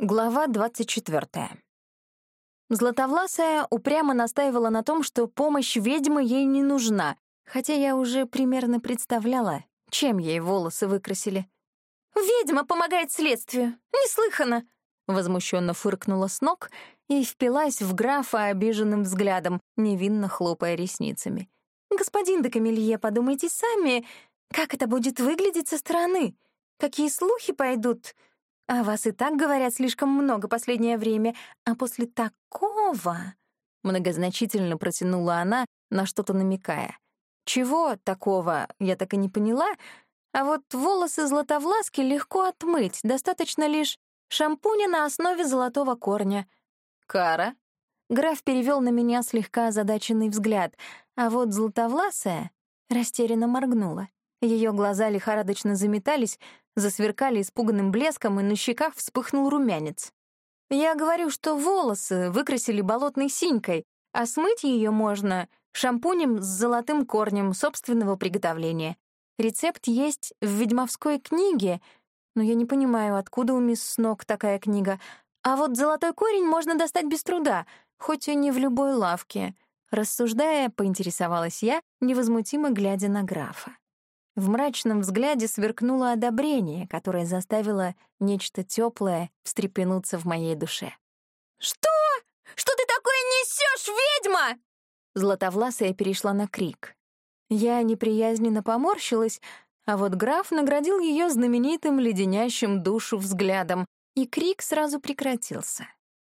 Глава 24. Златовласая упрямо настаивала на том, что помощь ведьмы ей не нужна, хотя я уже примерно представляла, чем ей волосы выкрасили. «Ведьма помогает следствию! Неслыханно!» Возмущенно фыркнула с ног и впилась в графа обиженным взглядом, невинно хлопая ресницами. «Господин де Камелье, подумайте сами, как это будет выглядеть со стороны? Какие слухи пойдут? О вас и так говорят слишком много последнее время, а после такого...» Многозначительно протянула она, на что-то намекая. Чего такого, я так и не поняла, а вот волосы златовласки легко отмыть, достаточно лишь шампуня на основе золотого корня. «Кара?» Граф перевел на меня слегка озадаченный взгляд, а вот златовласая растерянно моргнула. Ее глаза лихорадочно заметались, засверкали испуганным блеском, и на щеках вспыхнул румянец. Я говорю, что волосы выкрасили болотной синькой, а смыть ее можно шампунем с золотым корнем собственного приготовления. Рецепт есть в ведьмовской книге, но я не понимаю, откуда у мисс Снок такая книга. А вот золотой корень можно достать без труда, хоть и не в любой лавке. Рассуждая, поинтересовалась я, невозмутимо глядя на графа. В мрачном взгляде сверкнуло одобрение, которое заставило нечто теплое встрепенуться в моей душе. «Что? Что ты такое несешь, ведьма?» Златовласая перешла на крик. Я неприязненно поморщилась, а вот граф наградил ее знаменитым леденящим душу взглядом, и крик сразу прекратился.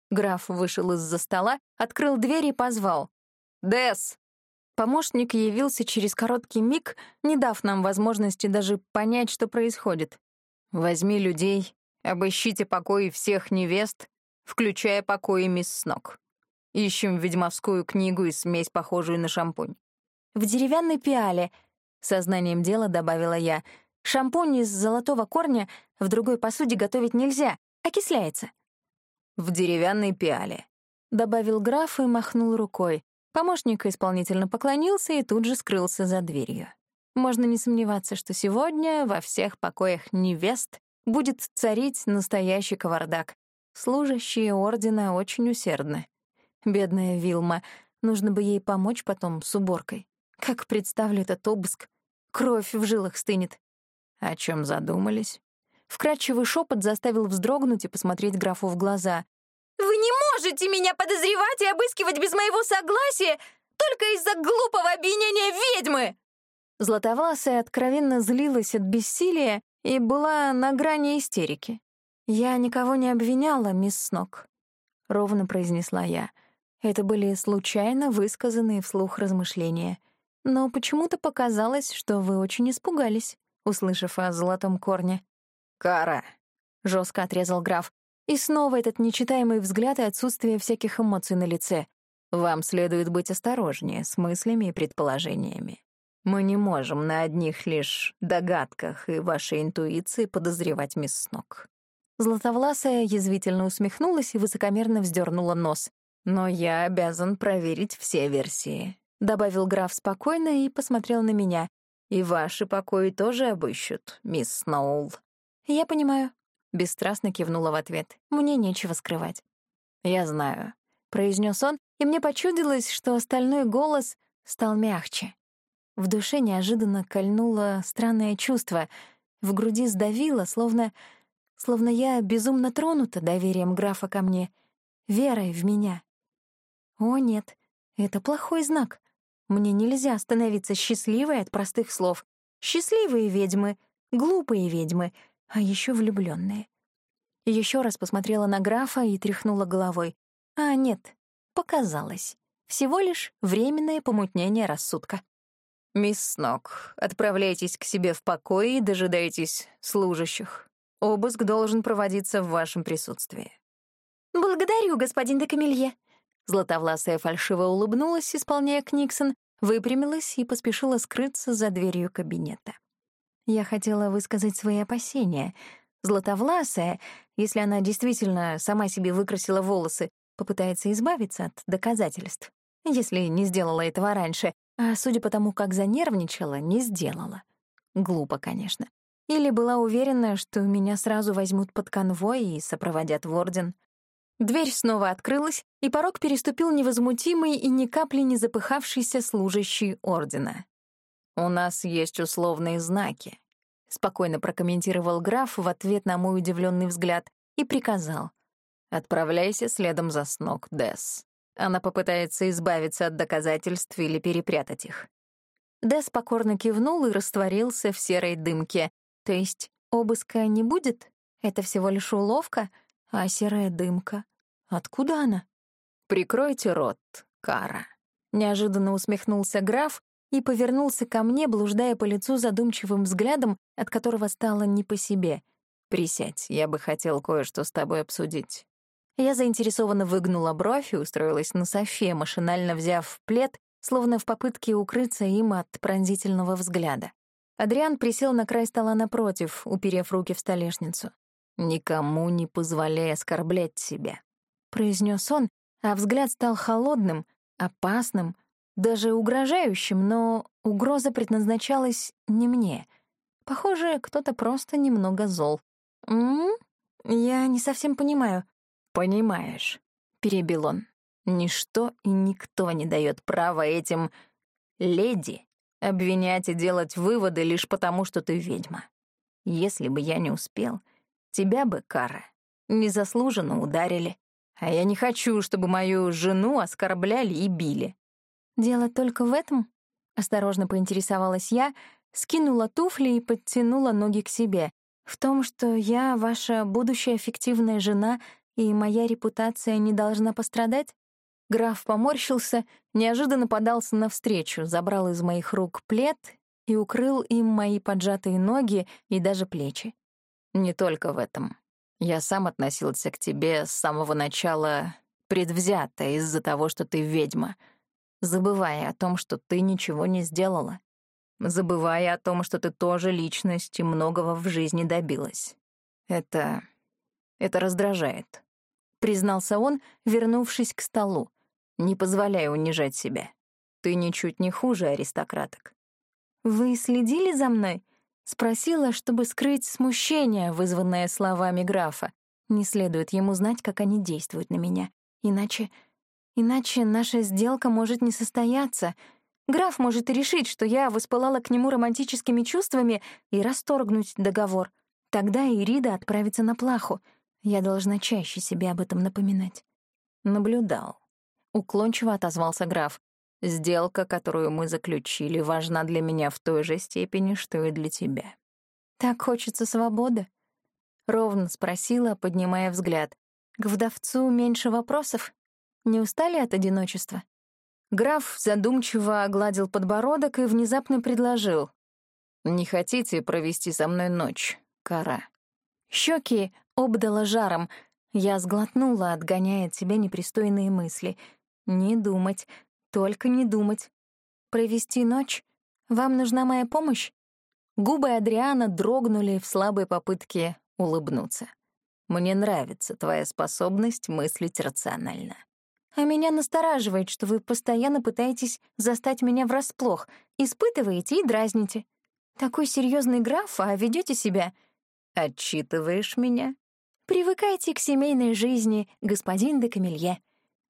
Граф вышел из-за стола, открыл дверь и позвал. «Десс, Помощник явился через короткий миг, не дав нам возможности даже понять, что происходит. «Возьми людей, обыщите покои всех невест, включая покои мисс Снок. Ищем ведьмовскую книгу и смесь, похожую на шампунь». «В деревянной пиале», — сознанием дела добавила я, «шампунь из золотого корня в другой посуде готовить нельзя, окисляется». «В деревянной пиале», — добавил граф и махнул рукой. Помощник исполнительно поклонился и тут же скрылся за дверью. Можно не сомневаться, что сегодня во всех покоях невест будет царить настоящий кавардак. Служащие ордена очень усердны. Бедная Вилма, нужно бы ей помочь потом с уборкой. Как представлю этот обыск. Кровь в жилах стынет. О чем задумались? Вкрадчивый шепот заставил вздрогнуть и посмотреть графу в глаза. «Вы не можете меня подозревать и обыскивать без моего согласия только из-за глупого обвинения ведьмы!» Златовласая откровенно злилась от бессилия и была на грани истерики. «Я никого не обвиняла, мисс Снок», — ровно произнесла я. Это были случайно высказанные вслух размышления. Но почему-то показалось, что вы очень испугались, услышав о золотом корне. «Кара», — жестко отрезал граф, и снова этот нечитаемый взгляд и отсутствие всяких эмоций на лице. Вам следует быть осторожнее с мыслями и предположениями. Мы не можем на одних лишь догадках и вашей интуиции подозревать мисс Снок. Златовласая язвительно усмехнулась и высокомерно вздернула нос. «Но я обязан проверить все версии», — добавил граф спокойно и посмотрел на меня. «И ваши покои тоже обыщут, мисс Сноул». «Я понимаю», Бесстрастно кивнула в ответ. Мне нечего скрывать. «Я знаю», — произнес он, и мне почудилось, что остальной голос стал мягче. В душе неожиданно кольнуло странное чувство, в груди сдавило, словно... словно я безумно тронута доверием графа ко мне, верой в меня. О, нет, это плохой знак. Мне нельзя становиться счастливой от простых слов. Счастливые ведьмы, глупые ведьмы — а еще влюбленные. Еще раз посмотрела на графа и тряхнула головой. А нет, показалось. Всего лишь временное помутнение рассудка. «Мисс Снок, отправляйтесь к себе в покой и дожидайтесь служащих. Обыск должен проводиться в вашем присутствии». «Благодарю, господин де Камелье». Златовласая фальшиво улыбнулась, исполняя Книксон, выпрямилась и поспешила скрыться за дверью кабинета. Я хотела высказать свои опасения. Златовласая, если она действительно сама себе выкрасила волосы, попытается избавиться от доказательств. Если не сделала этого раньше, а судя по тому, как занервничала, не сделала. Глупо, конечно. или была уверена, что меня сразу возьмут под конвой и сопроводят в орден. Дверь снова открылась, и порог переступил невозмутимый и ни капли не запыхавшийся служащий ордена. «У нас есть условные знаки», — спокойно прокомментировал граф в ответ на мой удивленный взгляд и приказал. «Отправляйся следом за снок, Десс. Она попытается избавиться от доказательств или перепрятать их». Десс покорно кивнул и растворился в серой дымке. То есть обыска не будет? Это всего лишь уловка? А серая дымка? Откуда она? «Прикройте рот, Кара», — неожиданно усмехнулся граф и повернулся ко мне, блуждая по лицу задумчивым взглядом, от которого стало не по себе. «Присядь, я бы хотел кое-что с тобой обсудить». Я заинтересованно выгнула бровь и устроилась на софе, машинально взяв плед, словно в попытке укрыться им от пронзительного взгляда. Адриан присел на край стола напротив, уперев руки в столешницу. «Никому не позволяй оскорблять себя», — произнес он, а взгляд стал холодным, опасным, даже угрожающим, но угроза предназначалась не мне. Похоже, кто-то просто немного зол. «М? Я не совсем понимаю». «Понимаешь», — перебил он. «Ничто и никто не дает права этим леди обвинять и делать выводы лишь потому, что ты ведьма. Если бы я не успел, тебя бы, Кара, незаслуженно ударили. А я не хочу, чтобы мою жену оскорбляли и били. «Дело только в этом?» — осторожно поинтересовалась я, скинула туфли и подтянула ноги к себе. «В том, что я ваша будущая фиктивная жена, и моя репутация не должна пострадать?» Граф поморщился, неожиданно подался навстречу, забрал из моих рук плед и укрыл им мои поджатые ноги и даже плечи. «Не только в этом. Я сам относился к тебе с самого начала предвзято из-за того, что ты ведьма», забывая о том, что ты ничего не сделала, забывая о том, что ты тоже личность и многого в жизни добилась. Это... это раздражает», — признался он, вернувшись к столу. «Не позволяй унижать себя. Ты ничуть не хуже аристократок». «Вы следили за мной?» — спросила, чтобы скрыть смущение, вызванное словами графа. Не следует ему знать, как они действуют на меня. Иначе Иначе наша сделка может не состояться. Граф может и решить, что я воспылала к нему романтическими чувствами и расторгнуть договор. Тогда Ирида отправится на плаху. Я должна чаще себе об этом напоминать. Наблюдал. Уклончиво отозвался граф. Сделка, которую мы заключили, важна для меня в той же степени, что и для тебя. Так хочется свободы? Ровно спросила, поднимая взгляд. К вдовцу меньше вопросов? Не устали от одиночества?» Граф задумчиво огладил подбородок и внезапно предложил. «Не хотите провести со мной ночь, Кара?» Щеки обдала жаром. Я сглотнула, отгоняя от себя непристойные мысли. «Не думать, только не думать. Провести ночь? Вам нужна моя помощь?» Губы Адриана дрогнули в слабой попытке улыбнуться. «Мне нравится твоя способность мыслить рационально». А меня настораживает, что вы постоянно пытаетесь застать меня врасплох, испытываете и дразните. Такой серьезный граф, а ведете себя... Отчитываешь меня? Привыкайте к семейной жизни, господин де Камелье.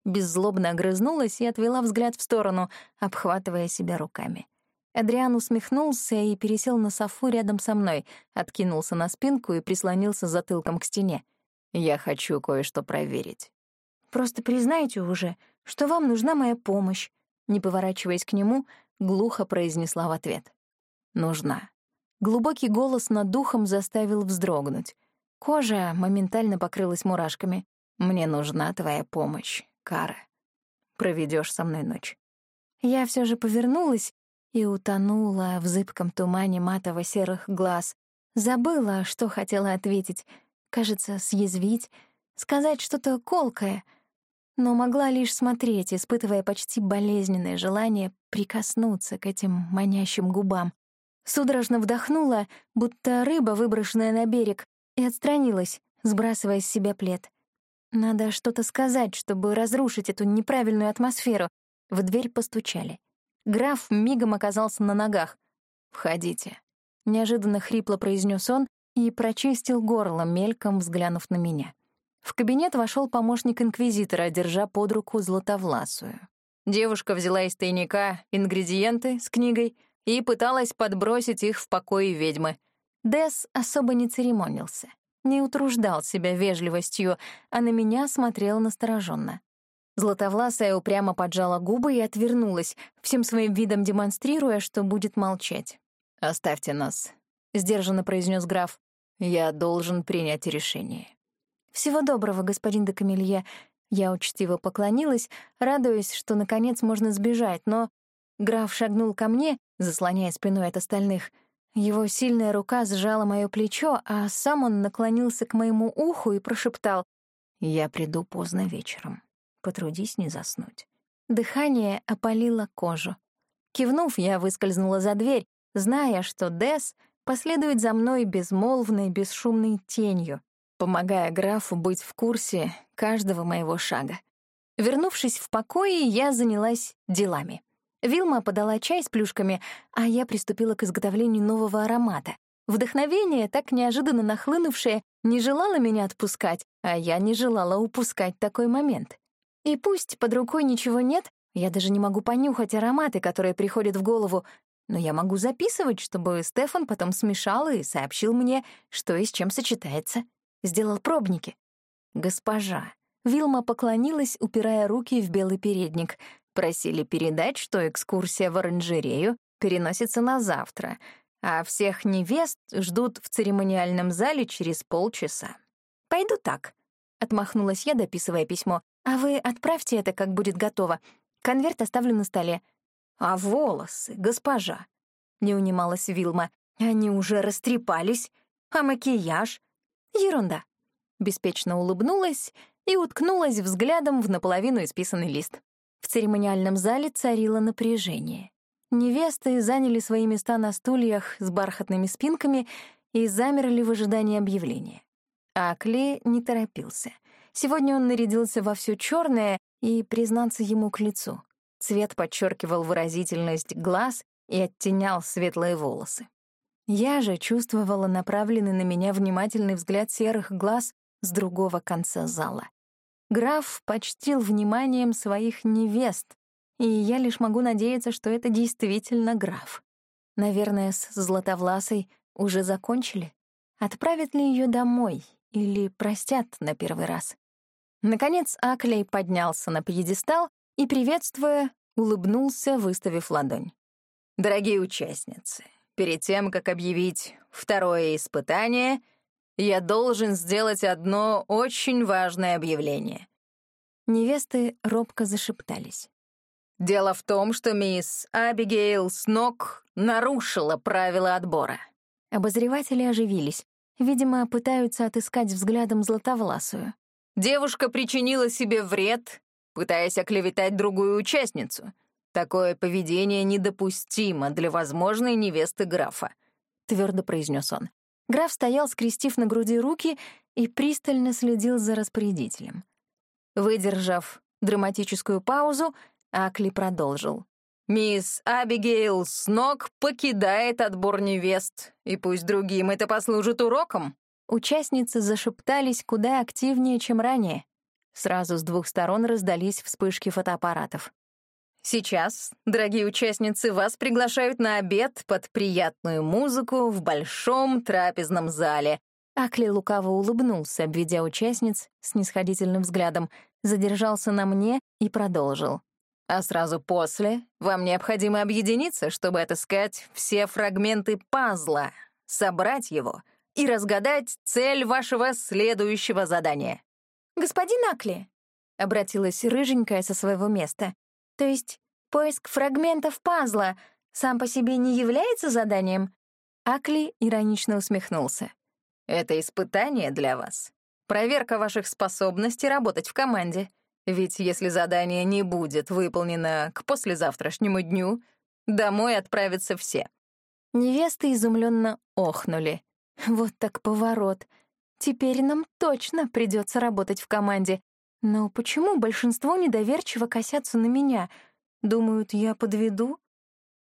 Беззлобно огрызнулась и отвела взгляд в сторону, обхватывая себя руками. Адриан усмехнулся и пересел на софу рядом со мной, откинулся на спинку и прислонился затылком к стене. «Я хочу кое-что проверить». Просто признайте уже, что вам нужна моя помощь», не поворачиваясь к нему, глухо произнесла в ответ. «Нужна». Глубокий голос над духом заставил вздрогнуть. Кожа моментально покрылась мурашками. «Мне нужна твоя помощь, Кара. Проведешь со мной ночь». Я все же повернулась и утонула в зыбком тумане матово-серых глаз. Забыла, что хотела ответить. Кажется, съязвить, сказать что-то колкое — но могла лишь смотреть, испытывая почти болезненное желание прикоснуться к этим манящим губам. Судорожно вдохнула, будто рыба, выброшенная на берег, и отстранилась, сбрасывая с себя плед. Надо что-то сказать, чтобы разрушить эту неправильную атмосферу. В дверь постучали. Граф мигом оказался на ногах. «Входите». неожиданно хрипло произнес он и прочистил горло, мельком взглянув на меня. В кабинет вошел помощник инквизитора, держа под руку златовласую. Девушка взяла из тайника ингредиенты с книгой и пыталась подбросить их в покое ведьмы. Дес особо не церемонился, не утруждал себя вежливостью, а на меня смотрел настороженно. Златовласая упрямо поджала губы и отвернулась, всем своим видом демонстрируя, что будет молчать. «Оставьте нас», — сдержанно произнес граф. «Я должен принять решение». «Всего доброго, господин де Камелье». Я учтиво поклонилась, радуясь, что, наконец, можно сбежать, но... Граф шагнул ко мне, заслоняя спиной от остальных. Его сильная рука сжала моё плечо, а сам он наклонился к моему уху и прошептал «Я приду поздно вечером. Потрудись не заснуть». Дыхание опалило кожу. Кивнув, я выскользнула за дверь, зная, что Дес последует за мной безмолвной, бесшумной тенью, помогая графу быть в курсе каждого моего шага. Вернувшись в покое, я занялась делами. Вилма подала чай с плюшками, а я приступила к изготовлению нового аромата. Вдохновение, так неожиданно нахлынувшее, не желало меня отпускать, а я не желала упускать такой момент. И пусть под рукой ничего нет, я даже не могу понюхать ароматы, которые приходят в голову, но я могу записывать, чтобы Стефан потом смешал и сообщил мне, что и с чем сочетается. Сделал пробники. «Госпожа». Вилма поклонилась, упирая руки в белый передник — Просили передать, что экскурсия в оранжерею переносится на завтра, а всех невест ждут в церемониальном зале через полчаса. «Пойду так», — отмахнулась я, дописывая письмо. «А вы отправьте это, как будет готово. Конверт оставлю на столе». «А волосы, госпожа?» — не унималась Вилма. «Они уже растрепались. А макияж?» «Ерунда». Беспечно улыбнулась и уткнулась взглядом в наполовину исписанный лист. В церемониальном зале царило напряжение. Невесты заняли свои места на стульях с бархатными спинками и замерли в ожидании объявления. Акли не торопился. Сегодня он нарядился во все черное и, признаться ему к лицу. Цвет подчеркивал выразительность глаз и оттенял светлые волосы. Я же чувствовала направленный на меня внимательный взгляд серых глаз с другого конца зала. Граф почтил вниманием своих невест, и я лишь могу надеяться, что это действительно граф. Наверное, с Златовласой уже закончили. Отправят ли ее домой или простят на первый раз? Наконец Аклей поднялся на пьедестал и, приветствуя, улыбнулся, выставив ладонь. «Дорогие участницы, перед тем, как объявить второе испытание — я должен сделать одно очень важное объявление». Невесты робко зашептались. «Дело в том, что мисс Абигейл Снок нарушила правила отбора». Обозреватели оживились. Видимо, пытаются отыскать взглядом Златовласую. Девушка причинила себе вред, пытаясь оклеветать другую участницу. Такое поведение недопустимо для возможной невесты графа, твердо произнес он. Граф стоял, скрестив на груди руки, и пристально следил за распорядителем. Выдержав драматическую паузу, Акли продолжил. «Мисс Абигейл Снок покидает отбор невест, и пусть другим это послужит уроком». Участницы зашептались куда активнее, чем ранее. Сразу с двух сторон раздались вспышки фотоаппаратов. Сейчас, дорогие участницы, вас приглашают на обед под приятную музыку в большом трапезном зале. Акли лукаво улыбнулся, обведя участниц с нисходительным взглядом, задержался на мне и продолжил. А сразу после вам необходимо объединиться, чтобы отыскать все фрагменты пазла, собрать его и разгадать цель вашего следующего задания. «Господин Акли», — обратилась рыженькая со своего места, то есть поиск фрагментов пазла сам по себе не является заданием? Акли иронично усмехнулся. Это испытание для вас. Проверка ваших способностей работать в команде. Ведь если задание не будет выполнено к послезавтрашнему дню, домой отправятся все. Невесты изумленно охнули. Вот так поворот. Теперь нам точно придется работать в команде, но почему большинство недоверчиво косятся на меня? Думают, я подведу?